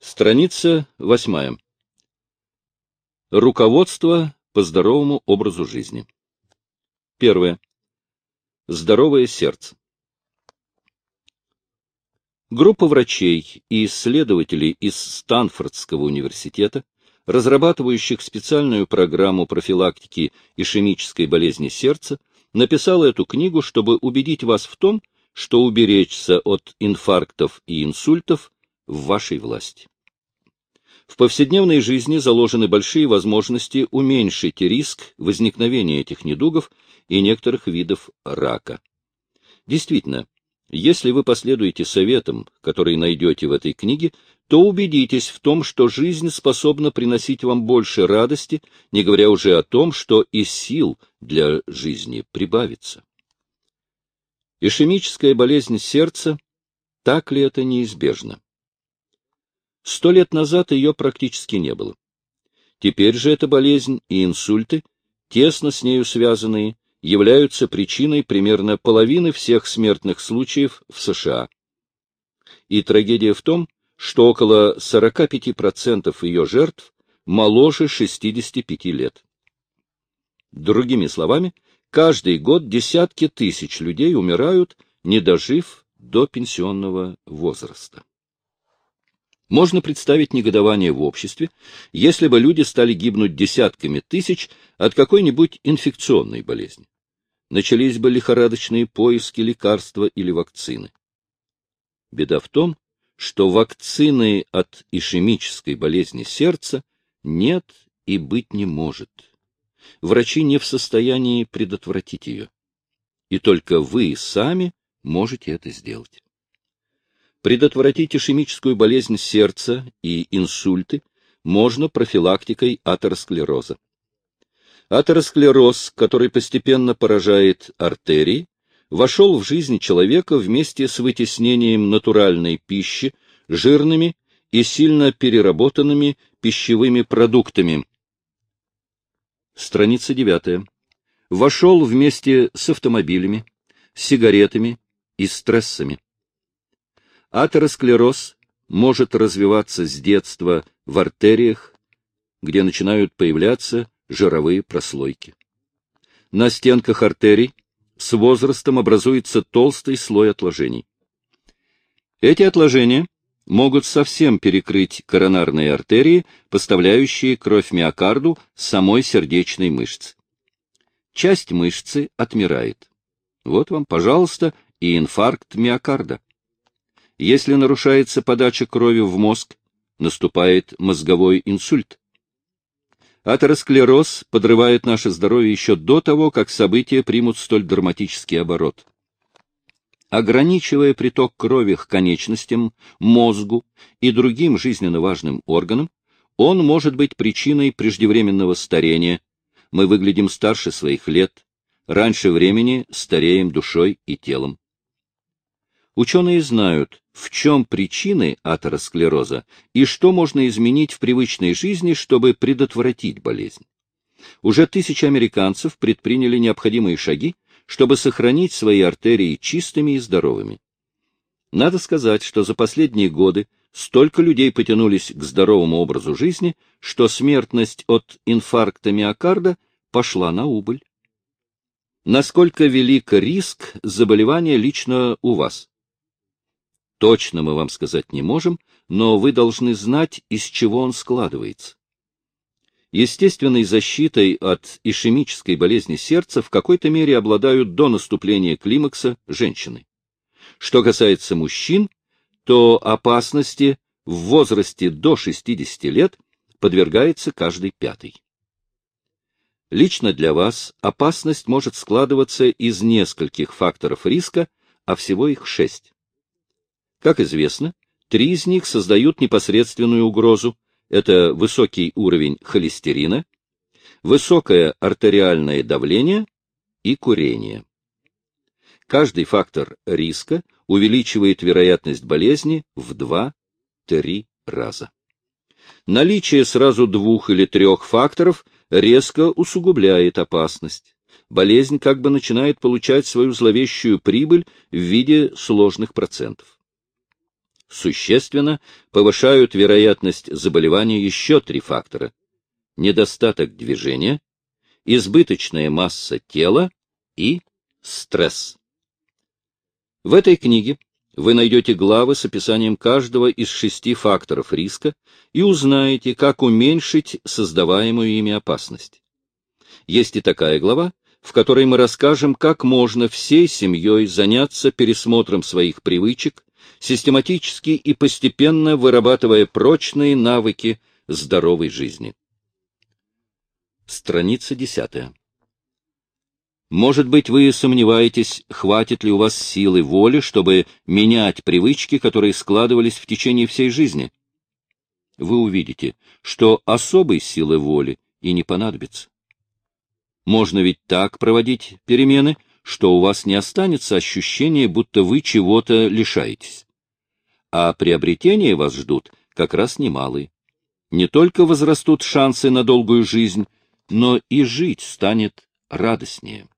Страница восьмая. Руководство по здоровому образу жизни. Первое. Здоровое сердце. Группа врачей и исследователей из Станфордского университета, разрабатывающих специальную программу профилактики ишемической болезни сердца, написала эту книгу, чтобы убедить вас в том, что уберечься от инфарктов и инсультов в вашей власти. В повседневной жизни заложены большие возможности уменьшить риск возникновения этих недугов и некоторых видов рака. Действительно, если вы последуете советам, которые найдете в этой книге, то убедитесь в том, что жизнь способна приносить вам больше радости, не говоря уже о том, что и сил для жизни прибавится. Ишемическая болезнь сердца, так ли это неизбежно? Сто лет назад ее практически не было. Теперь же эта болезнь и инсульты, тесно с нею связанные, являются причиной примерно половины всех смертных случаев в США. И трагедия в том, что около 45% ее жертв моложе 65 лет. Другими словами, каждый год десятки тысяч людей умирают, не дожив до пенсионного возраста. Можно представить негодование в обществе, если бы люди стали гибнуть десятками тысяч от какой-нибудь инфекционной болезни. Начались бы лихорадочные поиски лекарства или вакцины. Беда в том, что вакцины от ишемической болезни сердца нет и быть не может. Врачи не в состоянии предотвратить ее. И только вы сами можете это сделать. Предотвратить ишемическую болезнь сердца и инсульты можно профилактикой атеросклероза. Атеросклероз, который постепенно поражает артерии, вошел в жизнь человека вместе с вытеснением натуральной пищи жирными и сильно переработанными пищевыми продуктами. Страница 9. Вошел вместе с автомобилями, сигаретами и стрессами. Атеросклероз может развиваться с детства в артериях, где начинают появляться жировые прослойки. На стенках артерий с возрастом образуется толстый слой отложений. Эти отложения могут совсем перекрыть коронарные артерии, поставляющие кровь миокарду самой сердечной мышцы. Часть мышцы отмирает. Вот вам, пожалуйста, и инфаркт миокарда. Если нарушается подача крови в мозг, наступает мозговой инсульт. Атеросклероз подрывает наше здоровье еще до того, как события примут столь драматический оборот. Ограничивая приток крови к конечностям, мозгу и другим жизненно важным органам, он может быть причиной преждевременного старения. Мы выглядим старше своих лет, раньше времени стареем душой и телом. Ученые знают, в чем причины атеросклероза и что можно изменить в привычной жизни, чтобы предотвратить болезнь. Уже тысячи американцев предприняли необходимые шаги, чтобы сохранить свои артерии чистыми и здоровыми. Надо сказать, что за последние годы столько людей потянулись к здоровому образу жизни, что смертность от инфаркта миокарда пошла на убыль. Насколько велик риск заболевания лично у вас? Точно мы вам сказать не можем, но вы должны знать, из чего он складывается. Естественной защитой от ишемической болезни сердца в какой-то мере обладают до наступления климакса женщины. Что касается мужчин, то опасности в возрасте до 60 лет подвергается каждый пятый. Лично для вас опасность может складываться из нескольких факторов риска, а всего их шесть. Как известно, три из них создают непосредственную угрозу. Это высокий уровень холестерина, высокое артериальное давление и курение. Каждый фактор риска увеличивает вероятность болезни в 2-3 раза. Наличие сразу двух или трех факторов резко усугубляет опасность. Болезнь как бы начинает получать свою зловещую прибыль в виде сложных процентов. Существенно повышают вероятность заболевания еще три фактора. Недостаток движения, избыточная масса тела и стресс. В этой книге вы найдете главы с описанием каждого из шести факторов риска и узнаете, как уменьшить создаваемую ими опасность. Есть и такая глава, в которой мы расскажем, как можно всей семьей заняться пересмотром своих привычек, систематически и постепенно вырабатывая прочные навыки здоровой жизни. Страница десятая. Может быть, вы сомневаетесь, хватит ли у вас силы воли, чтобы менять привычки, которые складывались в течение всей жизни. Вы увидите, что особой силы воли и не понадобится. Можно ведь так проводить перемены, что у вас не останется ощущения, будто вы чего-то лишаетесь. А приобретения вас ждут как раз немалые. Не только возрастут шансы на долгую жизнь, но и жить станет радостнее.